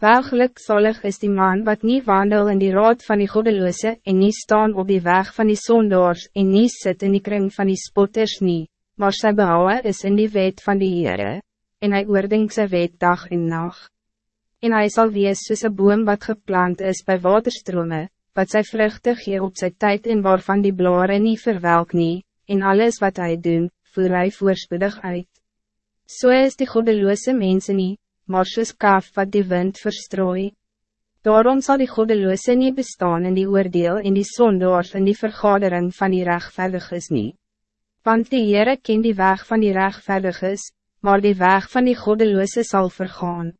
Welgeluk zalig is die man wat niet wandel in die raad van die goddeloze en niet staan op die weg van die zondaars en niet sit in die kring van die spotters nie, maar sy behouwe is in die wet van die Heere, en hy oordink sy wet dag en nacht. En hij zal wees soos een boom wat geplant is bij waterstrome, wat sy vruchte gee op sy tijd en waarvan die blare nie verwelk nie, en alles wat hij doen, voer hy voorspoedig uit. Zo so is die goddeloze mensen niet, maar soos kaf wat die wind verstrooi. Daarom zal die goddeloze niet bestaan in die oordeel en die sondaars in die vergadering van die rechtvaardiges nie. Want die Heere ken die weg van die rechtvaardiges, maar die weg van die goddeloze zal vergaan.